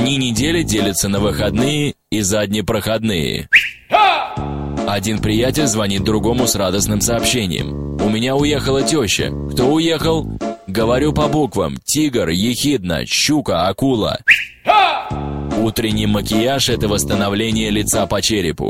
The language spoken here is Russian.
Дни недели делятся на выходные и заднепроходные. Один приятель звонит другому с радостным сообщением. «У меня уехала теща. Кто уехал?» Говорю по буквам. Тигр, ехидна, щука, акула. Утренний макияж – это восстановление лица по черепу.